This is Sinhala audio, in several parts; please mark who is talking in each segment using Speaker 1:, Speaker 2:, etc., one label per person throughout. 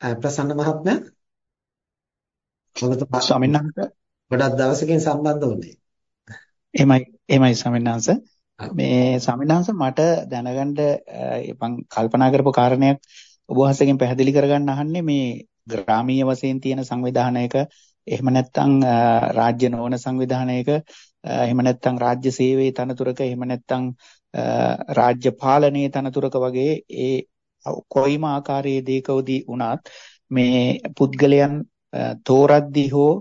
Speaker 1: ප්‍රසන්න මහත්මයා ඔබතුමා
Speaker 2: ස්වාමීන් වහන්සේ
Speaker 1: ගොඩක් දවසකින් සම්බන්ධ වුණේ.
Speaker 2: එහෙමයි එහෙමයි ස්වාමීන් වහන්සේ. මේ ස්වාමීන් වහන්සේ මට දැනගන්න මම කල්පනා කරපු කාරණයක් ඔබ වහන්සේගෙන් පැහැදිලි කරගන්න අහන්නේ මේ ග්‍රාමීය වශයෙන් තියෙන සංවිධානයක එහෙම නැත්නම් රාජ්‍ය නොවන සංවිධානයක එහෙම නැත්නම් රාජ්‍ය සේවයේ තනතුරක එහෙම නැත්නම් රාජ්‍ය පාලනයේ තනතුරක වගේ ඒ කොයිම ආකාරයේ දේකවදී වුණත් මේ පුද්ගලයන් තෝරද්දී හෝ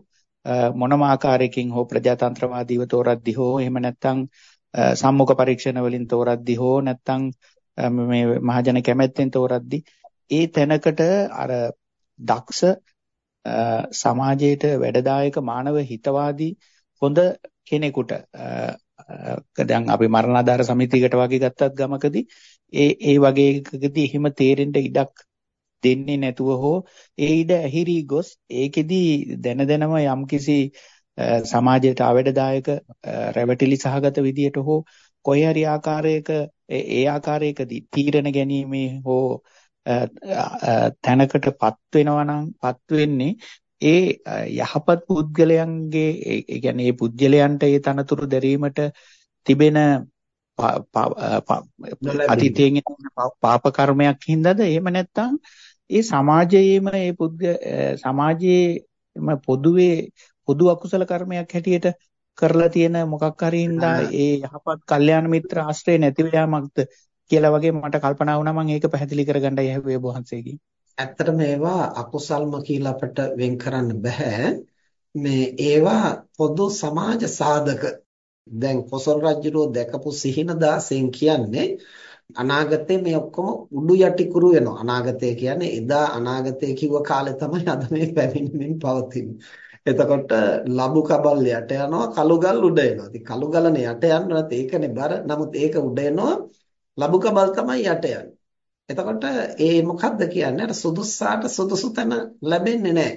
Speaker 2: මොනම ආකාරයකින් හෝ ප්‍රජාතන්ත්‍රවාදීව තෝරද්දී හෝ එහෙම නැත්නම් සම්මුඛ පරීක්ෂණ වලින් තෝරද්දී හෝ නැත්නම් මේ මහජන කැමැත්තෙන් තෝරද්දී ඒ තැනකට අර දක්ෂ සමාජයට වැඩදායක මානව හිතවාදී හොඳ කෙනෙකුට දැන් අපි මරණාධාර සමිතියකට වගේ ගත්තත් ගමකදී ඒ ඒ වගේ එකකදී එහෙම තේරෙන්න ඉඩක් දෙන්නේ නැතුව හෝ ඒ ඉඩ ඇහිරි ගොස් ඒකෙදි දැන දැනම යම්කිසි සමාජයට අවැඩදායක රැවටිලි සහගත විදියට හෝ කොයි හරි ආකාරයක ඒ ආකාරයකදී තීරණ ගැනීමේ හෝ තැනකටපත් වෙනවා නම් පත් වෙන්නේ ඒ යහපත් පුද්ගලයන්ගේ ඒ කියන්නේ ඒ පුද්ගලයන්ට ඒ තනතුරු දැරීමට තිබෙන අතීතයෙන් පාප කර්මයක් හින්දාද? එහෙම නැත්නම් ඒ සමාජයේම ඒ පුද්ග සමාජයේම පොදුවේ පොදු අකුසල කර්මයක් හැටියට කරලා තියෙන මොකක් හරි හින්දා ඒ යහපත් කල්යාණ මිත්‍ර ආශ්‍රය නැති වෑමක්ද කියලා වගේ මට කල්පනා වුණා මම ඒක පැහැදිලි කරගන්නයි ඇහුවේ වහන්සේගෙන්.
Speaker 1: ඇත්තට මේවා අකුසල්ම කියලා අපිට වෙන් කරන්න බෑ. මේ ඒවා පොදු සමාජ සාධක. දැන් කොසල් රජුරෝ දැකපු සිහින දාසෙන් කියන්නේ අනාගතේ මේ ඔක්කොම උඩු යටි කුරු වෙනවා. අනාගතය කියන්නේ එදා අනාගතය කිව්ව කාලේ තමයි අද මේ පැමිණෙමින් පවතින්නේ. එතකොට ලබු කබල් යට යනවා කළුගල් උඩ එනවා. ඉතින් කළුගලනේ යට යන්නත් ඒකනේ බර. නමුත් ඒක උඩ එනවා ලබු කබල් තමයි යට යන්නේ. එතකොට ඒ මොකද්ද කියන්නේ? අර සුදුස්සාට සුදුසු තැන ලැබෙන්නේ නැහැ.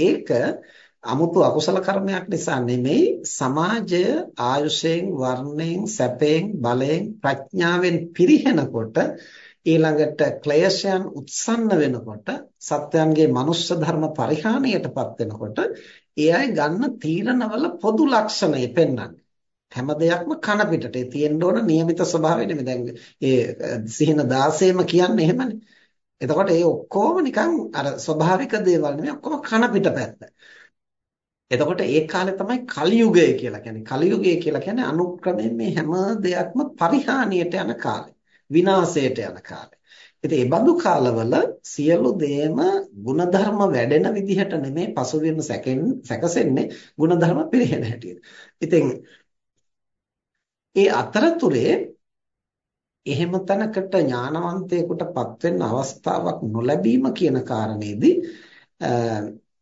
Speaker 1: ඒක 아무තු අකුසල කර්මයක් නිසා නෙමෙයි සමාජය ආයුෂයෙන් වර්ණයෙන් සැපයෙන් බලයෙන් ප්‍රඥාවෙන් පිරිහෙනකොට ඊළඟට ක්ලේශයන් උත්සන්න වෙනකොට සත්‍යයන්ගේ මනුෂ්‍ය ධර්ම පරිහානියටපත් වෙනකොට ඒ අය ගන්න තීරණවල පොදු ලක්ෂණය පෙන්වන්නේ. හැම දෙයක්ම කන පිටට. ඒ තියෙන්න ඕන નિયમિત ස්වභාවය නෙමෙයි. දැන් ඒ සිහින 16ම කියන්නේ එහෙමනේ. එතකොට ඒ ඔක්කොම නිකන් අර ස්වභාවික දේවල් නෙමෙයි. ඔක්කොම කන පිටපැත්ත එතකොට ඒ කාලේ තමයි කලියුගය කියලා කියන්නේ. කලියුගය කියලා කියන්නේ අනුක්‍රමයෙන් මේ හැම දෙයක්ම පරිහානියට යන කාලේ. විනාශයට යන කාලේ. ඉතින් මේ බඳු කාලවල සියලු දේම ಗುಣධර්ම වැඩෙන විදිහට නෙමෙයි පසුබිම සැකෙන්නේ සැකසෙන්නේ ಗುಣධර්ම පිරිහෙන හැටියට. ඉතින් ඒ අතරතුරේ එහෙම තැනකට ඥානවන්තයෙකුටපත් වෙන්න අවස්ථාවක් නොලැබීම කියන කාරණේදී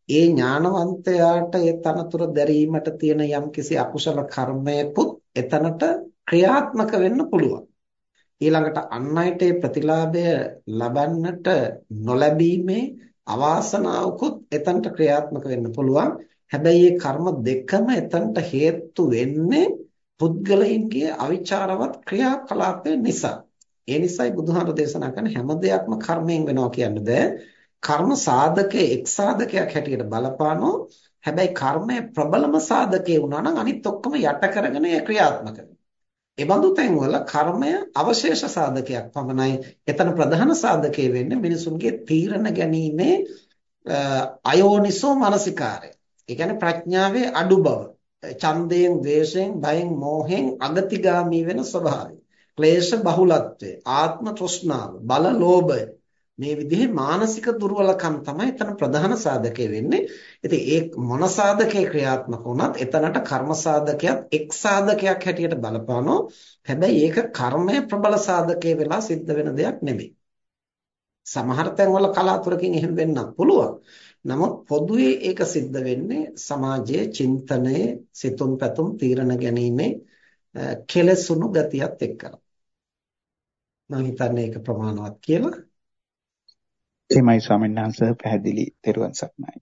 Speaker 1: ඒ ඥානවන්තයාට ඒ තනතුර දැරීමට තියෙන යම්කිසි අකුසල කර්මයකුත් එතනට ක්‍රියාත්මක වෙන්න පුළුවන්. ඊළඟට අන් අයට ඒ ප්‍රතිලාභය ලබන්නට නොලැබීමේ අවාසනාවකුත් එතනට ක්‍රියාත්මක වෙන්න පුළුවන්. හැබැයි මේ කර්ම දෙකම එතනට හේතු වෙන්නේ පුද්ගලයින්ගේ අවිචාරවත් ක්‍රියාකලාපය නිසා. ඒ නිසායි බුදුහාම දේශනා කරන හැම දෙයක්ම කර්මයෙන් වෙනවා කියන්නේ බෑ. කර්ම සාධකයේ එක් සාධකයක් හැටියට බලපානෝ හැබැයි කර්මය ප්‍රබලම සාධකේ වුණා නම් අනිත් ඔක්කොම යට කරගෙන ඒ ක්‍රියාත්මක වෙනවා. ඒ බඳු තැන්වල කර්මය අවශේෂ සාධකයක් පමණයි. එතන ප්‍රධාන සාධකේ වෙන්නේ මිනිසුන්ගේ තීරණ ගැනීමේ අයෝනිසෝ මානසිකාරය. ඒ කියන්නේ ප්‍රඥාවේ අඩු බව. ඡන්දයෙන්, ද්වේෂයෙන්, භයෙන්, මෝහෙන් අගතිගාමී වෙන ස්වභාවය. ක්ලේශ බහුලත්වය, ආත්ම තෘෂ්ණාව, බල ලෝභය මේ විදිහේ මානසික දුර්වලකම් තමයි එතන ප්‍රධාන සාධකය වෙන්නේ. ඉතින් ඒ මොන සාධකේ ක්‍රියාත්මක වුණත් එතනට කර්ම සාධකයක් එක් සාධකයක් හැටියට බලපානෝ. හැබැයි ඒක කර්මය ප්‍රබල සාධකේ වෙලා සිද්ධ වෙන දෙයක් නෙමෙයි. සමහර තැන්වල කලාතුරකින් එහෙම වෙන්නත් පුළුවන්. නමුත් පොදුවේ ඒක සිද්ධ වෙන්නේ සමාජයේ චින්තනයේ සිතුම් පැතුම් තීරණ ගැනීමේ කෙලසුණු ගතියත් එක්කලා. මම හිතන්නේ ඒක ප්‍රමාණවත් කියලා.
Speaker 2: එහෙමයි ස්වාමීන් වහන්සේ පැහැදිලි තෙරුවන් සරණයි.